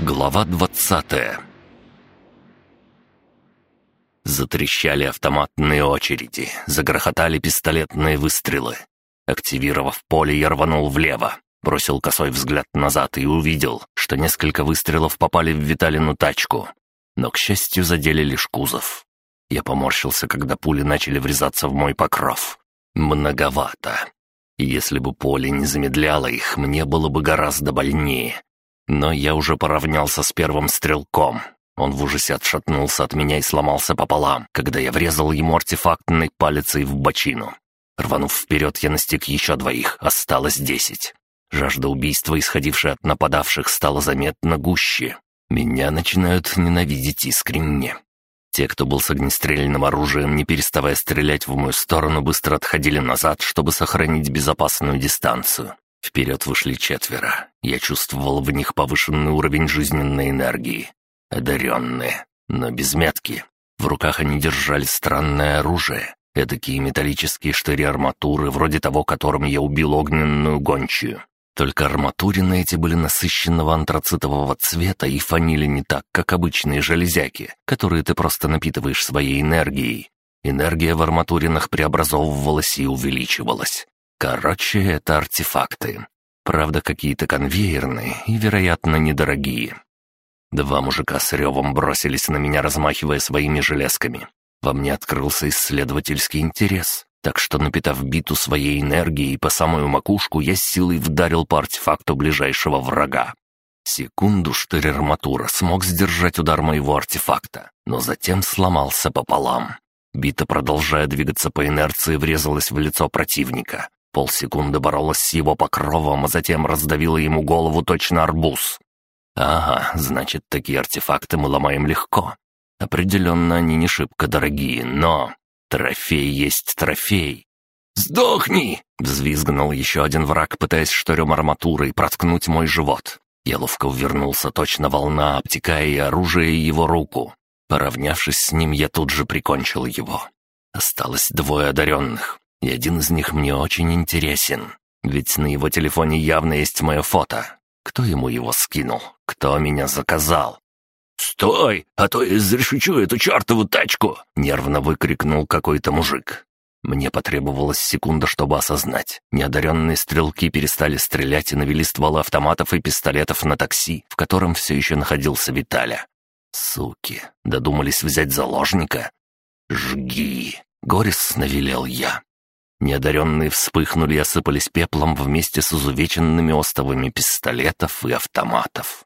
Глава двадцатая Затрещали автоматные очереди, загрохотали пистолетные выстрелы. Активировав поле, я рванул влево, бросил косой взгляд назад и увидел, что несколько выстрелов попали в Виталину тачку, но, к счастью, задели лишь кузов. Я поморщился, когда пули начали врезаться в мой покров. Многовато. Если бы поле не замедляло их, мне было бы гораздо больнее. Но я уже поравнялся с первым стрелком. Он в ужасе отшатнулся от меня и сломался пополам, когда я врезал ему артефактной палицей в бочину. Рванув вперед, я настиг еще двоих, осталось десять. Жажда убийства, исходившая от нападавших, стала заметно гуще. Меня начинают ненавидеть искренне. Те, кто был с огнестрельным оружием, не переставая стрелять в мою сторону, быстро отходили назад, чтобы сохранить безопасную дистанцию. Вперед вышли четверо. Я чувствовал в них повышенный уровень жизненной энергии. Одаренные, но без метки. В руках они держали странное оружие. Эдакие металлические штыри арматуры, вроде того, которым я убил огненную гончую. Только арматурины эти были насыщенного антрацитового цвета и фанили не так, как обычные железяки, которые ты просто напитываешь своей энергией. Энергия в арматуринах преобразовывалась и увеличивалась. Короче, это артефакты. Правда, какие-то конвейерные и, вероятно, недорогие. Два мужика с ревом бросились на меня, размахивая своими железками. Во мне открылся исследовательский интерес. Так что, напитав биту своей энергией по самую макушку, я силой вдарил по артефакту ближайшего врага. Секунду штырь арматура смог сдержать удар моего артефакта, но затем сломался пополам. Бита, продолжая двигаться по инерции, врезалась в лицо противника. Полсекунды боролась с его покровом, а затем раздавила ему голову точно арбуз. Ага, значит, такие артефакты мы ломаем легко. Определенно, они не шибко дорогие, но... Трофей есть трофей. «Сдохни!» — взвизгнул еще один враг, пытаясь шторем арматурой проткнуть мой живот. Я ловко увернулся, точно волна, обтекая оружие, его руку. Поравнявшись с ним, я тут же прикончил его. Осталось двое одаренных, и один из них мне очень интересен. Ведь на его телефоне явно есть мое фото. Кто ему его скинул? Кто меня заказал? «Стой, а то я изрешечу эту чертову тачку!» — нервно выкрикнул какой-то мужик. Мне потребовалась секунда, чтобы осознать. Неодаренные стрелки перестали стрелять и навели стволы автоматов и пистолетов на такси, в котором все еще находился Виталя. Суки, додумались взять заложника? «Жги!» — горестно велел я. Неодаренные вспыхнули и осыпались пеплом вместе с изувеченными остовами пистолетов и автоматов.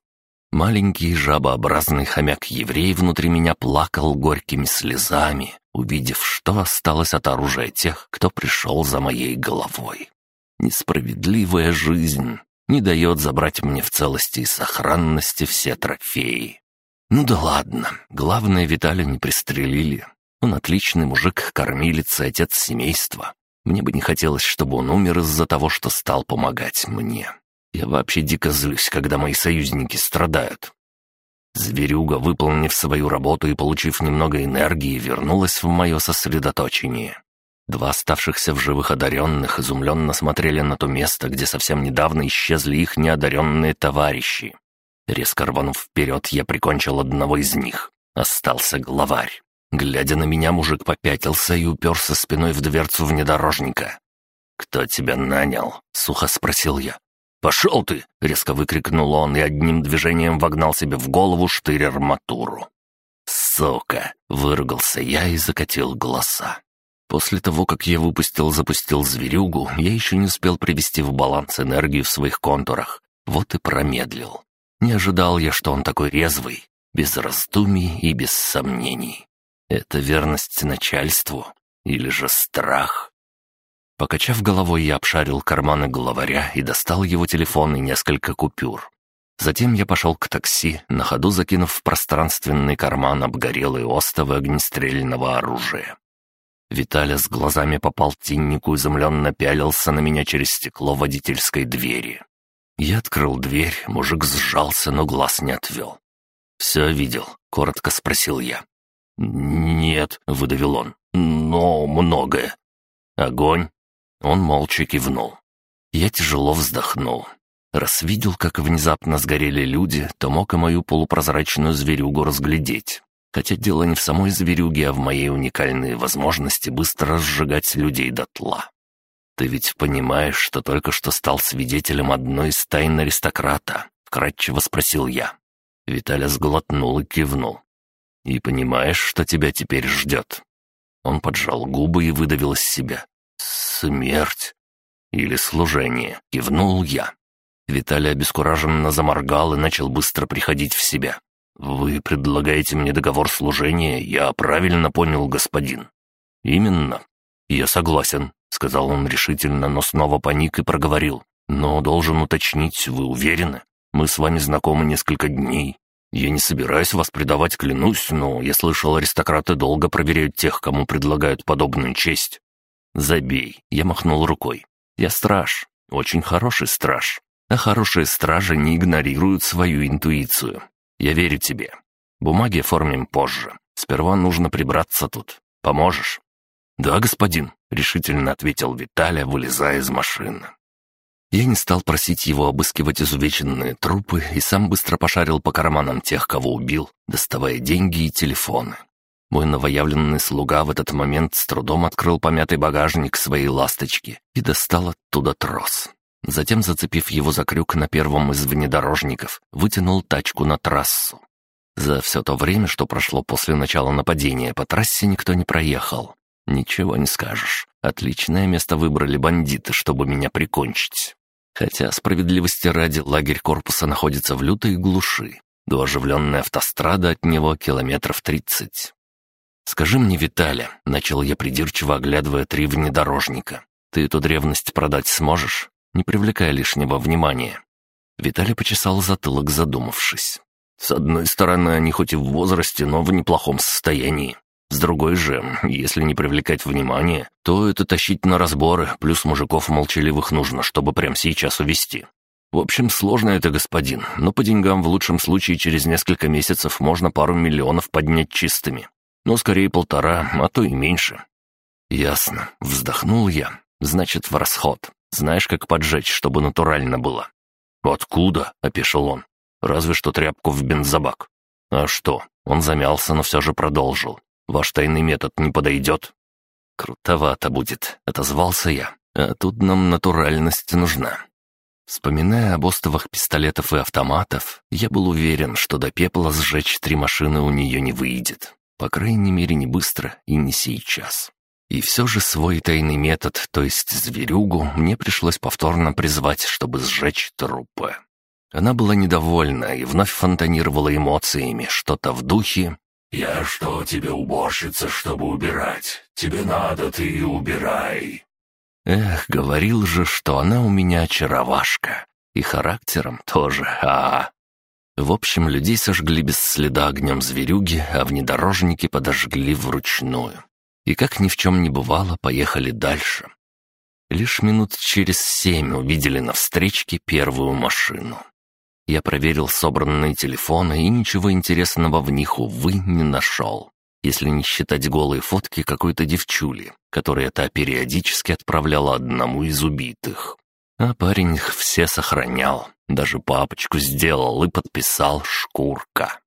Маленький жабообразный хомяк-еврей внутри меня плакал горькими слезами, увидев, что осталось от оружия тех, кто пришел за моей головой. Несправедливая жизнь не дает забрать мне в целости и сохранности все трофеи. Ну да ладно, главное, Виталя не пристрелили. Он отличный мужик, кормилец и отец семейства. Мне бы не хотелось, чтобы он умер из-за того, что стал помогать мне. Я вообще дико злюсь, когда мои союзники страдают. Зверюга, выполнив свою работу и получив немного энергии, вернулась в мое сосредоточение. Два оставшихся в живых одаренных изумленно смотрели на то место, где совсем недавно исчезли их неодаренные товарищи. Резко рванув вперед, я прикончил одного из них. Остался главарь. Глядя на меня, мужик попятился и уперся спиной в дверцу внедорожника. «Кто тебя нанял?» — сухо спросил я. «Пошел ты!» — резко выкрикнул он и одним движением вогнал себе в голову штырь арматуру. «Сука!» — выругался я и закатил глаза. После того, как я выпустил-запустил зверюгу, я еще не успел привести в баланс энергию в своих контурах. Вот и промедлил. Не ожидал я, что он такой резвый, без раздумий и без сомнений. Это верность начальству или же страх? Покачав головой, я обшарил карманы главаря и достал его телефон и несколько купюр. Затем я пошел к такси, на ходу закинув в пространственный карман обгорелые остовы огнестрельного оружия. Виталя с глазами по полтиннику изумленно пялился на меня через стекло водительской двери. Я открыл дверь, мужик сжался, но глаз не отвел. «Все видел?» — коротко спросил я. «Нет», — выдавил он, — «но многое». «Огонь?» Он молча кивнул. Я тяжело вздохнул. Раз видел, как внезапно сгорели люди, то мог и мою полупрозрачную зверюгу разглядеть. Хотя дело не в самой зверюге, а в моей уникальной возможности быстро сжигать людей дотла. Ты ведь понимаешь, что только что стал свидетелем одной из тайн аристократа? Вкратчиво спросил я. Виталя сглотнул и кивнул. И понимаешь, что тебя теперь ждет? Он поджал губы и выдавил из себя. «Смерть!» «Или служение!» — кивнул я. Виталий обескураженно заморгал и начал быстро приходить в себя. «Вы предлагаете мне договор служения, я правильно понял, господин?» «Именно. Я согласен», — сказал он решительно, но снова паник и проговорил. «Но должен уточнить, вы уверены? Мы с вами знакомы несколько дней. Я не собираюсь вас предавать, клянусь, но я слышал, аристократы долго проверяют тех, кому предлагают подобную честь». «Забей», — я махнул рукой. «Я страж, очень хороший страж, а хорошие стражи не игнорируют свою интуицию. Я верю тебе. Бумаги оформим позже. Сперва нужно прибраться тут. Поможешь?» «Да, господин», — решительно ответил Виталя, вылезая из машины. Я не стал просить его обыскивать изувеченные трупы и сам быстро пошарил по карманам тех, кого убил, доставая деньги и телефоны. Мой новоявленный слуга в этот момент с трудом открыл помятый багажник своей ласточки и достал оттуда трос. Затем, зацепив его за крюк на первом из внедорожников, вытянул тачку на трассу. За все то время, что прошло после начала нападения, по трассе никто не проехал. Ничего не скажешь. Отличное место выбрали бандиты, чтобы меня прикончить. Хотя, справедливости ради, лагерь корпуса находится в лютой глуши. До оживленной автострады от него километров тридцать. «Скажи мне, Виталя», — начал я придирчиво оглядывая три внедорожника, «ты эту древность продать сможешь, не привлекая лишнего внимания?» Виталий почесал затылок, задумавшись. «С одной стороны, они хоть и в возрасте, но в неплохом состоянии. С другой же, если не привлекать внимания, то это тащить на разборы, плюс мужиков молчаливых нужно, чтобы прямо сейчас увести. В общем, сложно это, господин, но по деньгам в лучшем случае через несколько месяцев можно пару миллионов поднять чистыми но скорее полтора, а то и меньше». «Ясно», — вздохнул я. «Значит, в расход. Знаешь, как поджечь, чтобы натурально было?» «Откуда?» — опешил он. «Разве что тряпку в бензобак». «А что?» Он замялся, но все же продолжил. «Ваш тайный метод не подойдет?» «Крутовато будет», — отозвался я. «А тут нам натуральность нужна». Вспоминая об остовах пистолетов и автоматов, я был уверен, что до пепла сжечь три машины у нее не выйдет. По крайней мере, не быстро и не сейчас. И все же свой тайный метод, то есть зверюгу, мне пришлось повторно призвать, чтобы сжечь трупы. Она была недовольна и вновь фонтанировала эмоциями, что-то в духе «Я что тебе уборщица, чтобы убирать? Тебе надо, ты и убирай». Эх, говорил же, что она у меня очаровашка. И характером тоже, а, -а, -а. В общем, людей сожгли без следа огнем зверюги, а внедорожники подожгли вручную. И как ни в чем не бывало, поехали дальше. Лишь минут через семь увидели на встречке первую машину. Я проверил собранные телефоны и ничего интересного в них, увы, не нашел. Если не считать голые фотки какой-то девчули, которая та периодически отправляла одному из убитых. А парень их все сохранял, даже папочку сделал и подписал «Шкурка».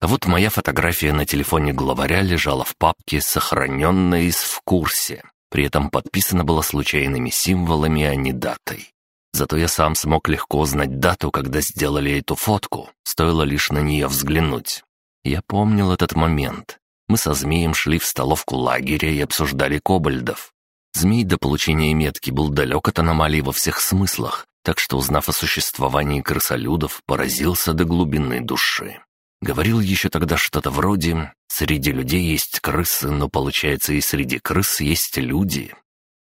А вот моя фотография на телефоне главаря лежала в папке, сохраненная из «В курсе». При этом подписана была случайными символами, а не датой. Зато я сам смог легко узнать дату, когда сделали эту фотку, стоило лишь на нее взглянуть. Я помнил этот момент. Мы со змеем шли в столовку лагеря и обсуждали кобальдов. Змей до получения метки был далек от аномалий во всех смыслах, так что, узнав о существовании крысолюдов, поразился до глубины души. Говорил еще тогда что-то вроде «Среди людей есть крысы, но, получается, и среди крыс есть люди».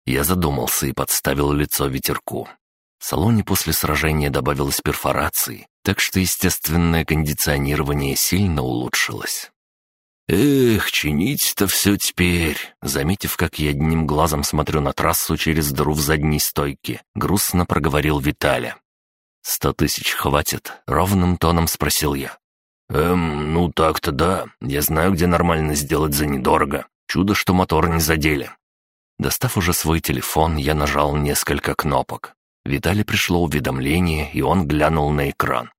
Я задумался и подставил лицо ветерку. В салоне после сражения добавилось перфорации, так что естественное кондиционирование сильно улучшилось. «Эх, чинить-то все теперь!» Заметив, как я одним глазом смотрю на трассу через дыру в задней стойке, грустно проговорил Виталя. «Сто тысяч хватит?» — ровным тоном спросил я. «Эм, ну так-то да. Я знаю, где нормально сделать за недорого. Чудо, что мотор не задели». Достав уже свой телефон, я нажал несколько кнопок. Виталий пришло уведомление, и он глянул на экран.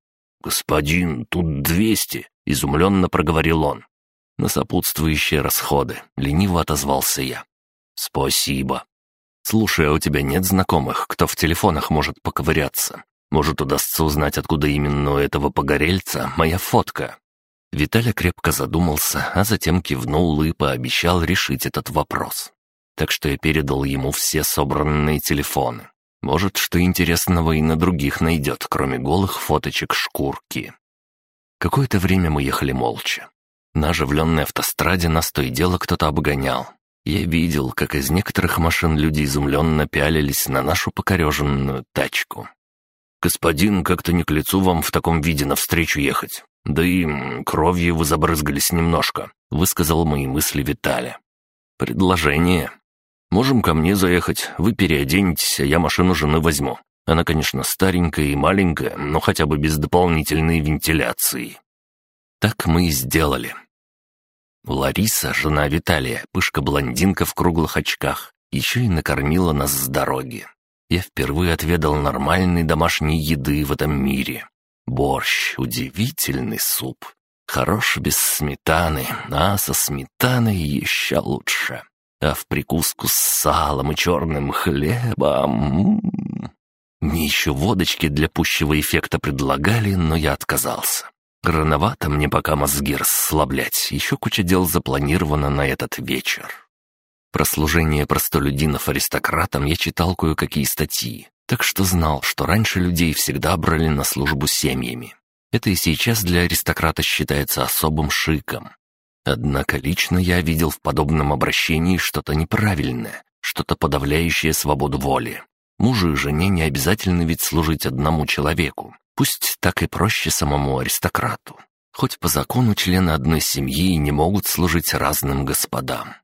«Господин, тут двести!» — изумленно проговорил он. «На сопутствующие расходы», — лениво отозвался я. «Спасибо. Слушай, а у тебя нет знакомых, кто в телефонах может поковыряться? Может, удастся узнать, откуда именно у этого погорельца моя фотка?» Виталий крепко задумался, а затем кивнул и пообещал решить этот вопрос. Так что я передал ему все собранные телефоны. Может, что интересного и на других найдет, кроме голых фоточек шкурки. Какое-то время мы ехали молча. На оживленной автостраде нас то и дело кто-то обгонял. Я видел, как из некоторых машин люди изумленно пялились на нашу покореженную тачку. «Господин, как-то не к лицу вам в таком виде навстречу ехать. Да и кровью вы забрызгались немножко», — высказал мои мысли Виталий. «Предложение. Можем ко мне заехать, вы переоденетесь, а я машину жены возьму. Она, конечно, старенькая и маленькая, но хотя бы без дополнительной вентиляции». Так мы и сделали. Лариса, жена Виталия, пышка-блондинка в круглых очках, еще и накормила нас с дороги. Я впервые отведал нормальной домашней еды в этом мире. Борщ — удивительный суп. Хорош без сметаны, а со сметаной еще лучше. А в прикуску с салом и черным хлебом... Мне еще водочки для пущего эффекта предлагали, но я отказался. Рановато мне пока мозги расслаблять, еще куча дел запланировано на этот вечер. Про служение простолюдинов аристократам я читал кое-какие статьи, так что знал, что раньше людей всегда брали на службу семьями. Это и сейчас для аристократа считается особым шиком. Однако лично я видел в подобном обращении что-то неправильное, что-то подавляющее свободу воли. Мужу и жене не обязательно ведь служить одному человеку, Пусть так и проще самому аристократу. Хоть по закону члены одной семьи не могут служить разным господам.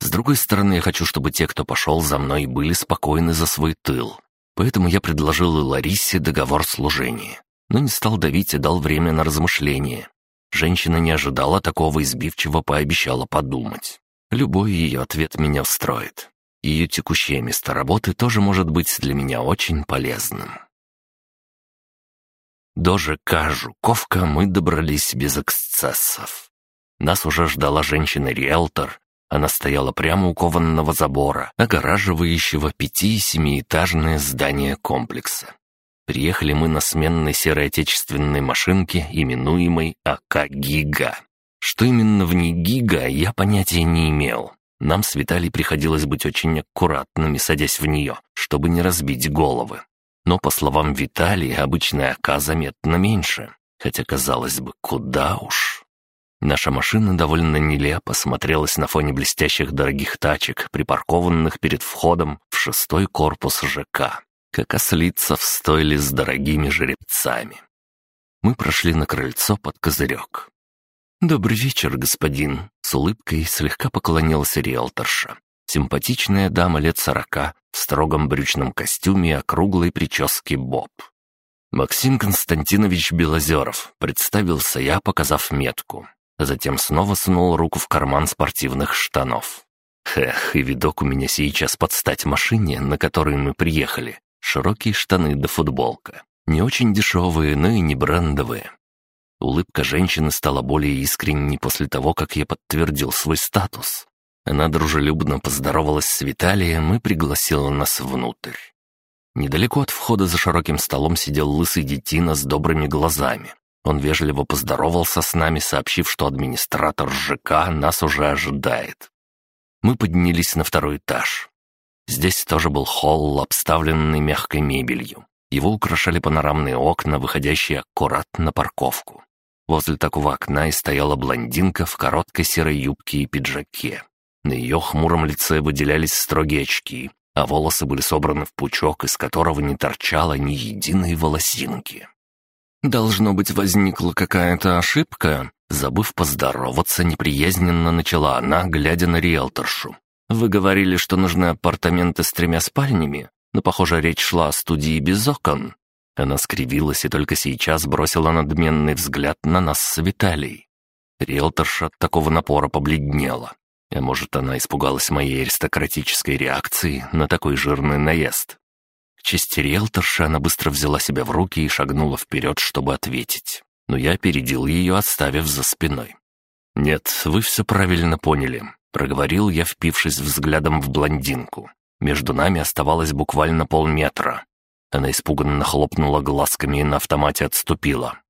С другой стороны, я хочу, чтобы те, кто пошел за мной, были спокойны за свой тыл. Поэтому я предложил и Ларисе договор служения, но не стал давить и дал время на размышление. Женщина не ожидала такого избивчиво пообещала подумать. Любой ее ответ меня устроит. Ее текущее место работы тоже может быть для меня очень полезным. До ЖК «Жуковка» мы добрались без эксцессов. Нас уже ждала женщина-риэлтор. Она стояла прямо у кованного забора, огораживающего пяти- и семиэтажное здание комплекса. Приехали мы на сменной серой отечественной машинке, именуемой АК «Гига». Что именно в ней «Гига», я понятия не имел. Нам с Виталий приходилось быть очень аккуратными, садясь в нее, чтобы не разбить головы. Но, по словам Виталия, обычная АК заметно меньше, хотя, казалось бы, куда уж. Наша машина довольно нелепо смотрелась на фоне блестящих дорогих тачек, припаркованных перед входом в шестой корпус ЖК, как ослица в стойле с дорогими жеребцами. Мы прошли на крыльцо под козырек. «Добрый вечер, господин», — с улыбкой слегка поклонился риэлторша. Симпатичная дама лет сорока, в строгом брючном костюме и округлой прическе Боб. «Максим Константинович Белозеров», — представился я, показав метку. Затем снова сунул руку в карман спортивных штанов. Эх, и видок у меня сейчас под стать машине, на которой мы приехали. Широкие штаны да футболка. Не очень дешевые, но и не брендовые. Улыбка женщины стала более искренней после того, как я подтвердил свой статус. Она дружелюбно поздоровалась с Виталием и пригласила нас внутрь. Недалеко от входа за широким столом сидел лысый детина с добрыми глазами. Он вежливо поздоровался с нами, сообщив, что администратор ЖК нас уже ожидает. Мы поднялись на второй этаж. Здесь тоже был холл, обставленный мягкой мебелью. Его украшали панорамные окна, выходящие аккуратно на парковку. Возле такого окна и стояла блондинка в короткой серой юбке и пиджаке. На ее хмуром лице выделялись строгие очки, а волосы были собраны в пучок, из которого не торчало ни единой волосинки. «Должно быть, возникла какая-то ошибка», Забыв поздороваться, неприязненно начала она, глядя на риэлторшу. «Вы говорили, что нужны апартаменты с тремя спальнями, но, похоже, речь шла о студии без окон». Она скривилась и только сейчас бросила надменный взгляд на нас с Виталий. Риэлторша от такого напора побледнела. А может, она испугалась моей аристократической реакции на такой жирный наезд. К чести риэлторши она быстро взяла себя в руки и шагнула вперед, чтобы ответить. Но я опередил ее, оставив за спиной. «Нет, вы все правильно поняли», — проговорил я, впившись взглядом в блондинку. Между нами оставалось буквально полметра. Она испуганно хлопнула глазками и на автомате отступила.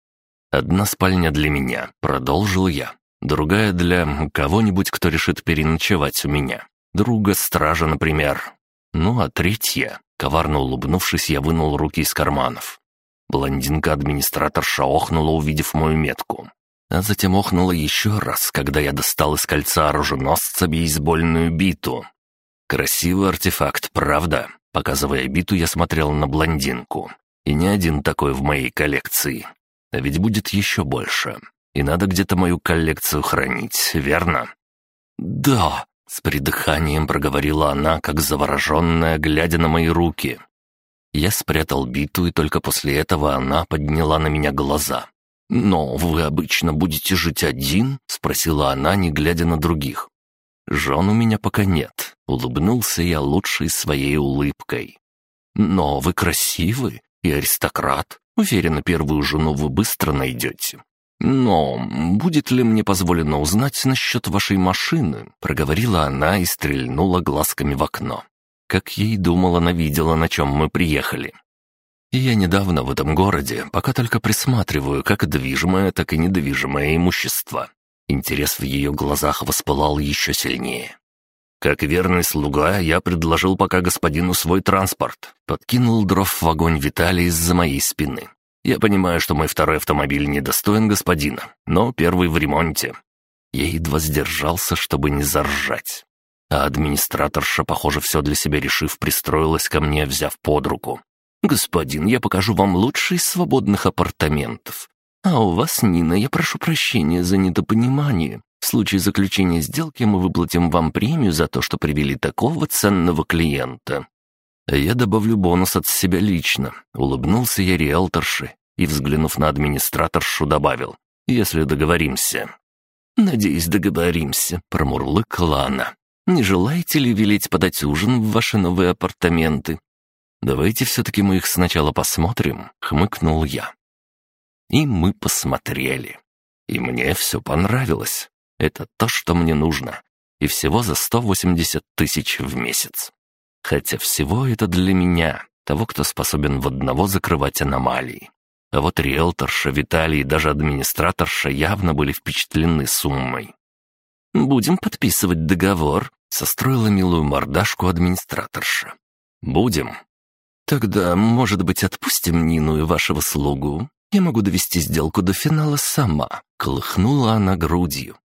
«Одна спальня для меня», — продолжил я. «Другая для кого-нибудь, кто решит переночевать у меня. Друга-стража, например. Ну, а третья...» Коварно улыбнувшись, я вынул руки из карманов. Блондинка-администраторша охнула, увидев мою метку. А затем охнула еще раз, когда я достал из кольца оруженосца бейсбольную биту. Красивый артефакт, правда? Показывая биту, я смотрел на блондинку. И не один такой в моей коллекции. А ведь будет еще больше. И надо где-то мою коллекцию хранить, верно? «Да», — с придыханием проговорила она, как завороженная, глядя на мои руки. Я спрятал биту, и только после этого она подняла на меня глаза. «Но вы обычно будете жить один?» — спросила она, не глядя на других. «Жен у меня пока нет», — улыбнулся я лучшей своей улыбкой. «Но вы красивый и аристократ. Уверена, первую жену вы быстро найдете. «Но будет ли мне позволено узнать насчет вашей машины?» — проговорила она и стрельнула глазками в окно. Как ей думала, она видела, на чем мы приехали. Я недавно в этом городе, пока только присматриваю как движимое, так и недвижимое имущество. Интерес в ее глазах воспылал еще сильнее. Как верный слуга, я предложил пока господину свой транспорт. Подкинул дров в огонь Виталий из-за моей спины. Я понимаю, что мой второй автомобиль недостоин господина, но первый в ремонте. Я едва сдержался, чтобы не заржать. А администраторша, похоже, все для себя решив, пристроилась ко мне, взяв под руку. «Господин, я покажу вам лучшие из свободных апартаментов. А у вас, Нина, я прошу прощения за недопонимание. В случае заключения сделки мы выплатим вам премию за то, что привели такого ценного клиента. «Я добавлю бонус от себя лично», — улыбнулся я риэлторше и, взглянув на администраторшу, добавил, «если договоримся». «Надеюсь, договоримся», — промурлыкала она. «Не желаете ли велеть подать ужин в ваши новые апартаменты?» «Давайте все-таки мы их сначала посмотрим», — хмыкнул я. И мы посмотрели. И мне все понравилось. Это то, что мне нужно. И всего за 180 тысяч в месяц. Хотя всего это для меня, того, кто способен в одного закрывать аномалии. А вот риэлторша, Виталий и даже администраторша явно были впечатлены суммой. «Будем подписывать договор», — состроила милую мордашку администраторша. «Будем». «Тогда, может быть, отпустим Нину и вашего слугу? Я могу довести сделку до финала сама», — колыхнула она грудью.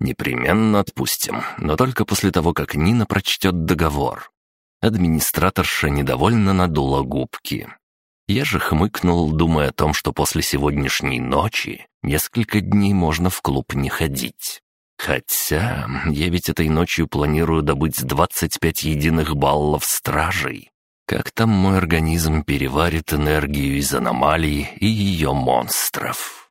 «Непременно отпустим, но только после того, как Нина прочтет договор. Администраторша недовольно надула губки. Я же хмыкнул, думая о том, что после сегодняшней ночи несколько дней можно в клуб не ходить. Хотя я ведь этой ночью планирую добыть 25 единых баллов стражей. Как там мой организм переварит энергию из аномалии и ее монстров?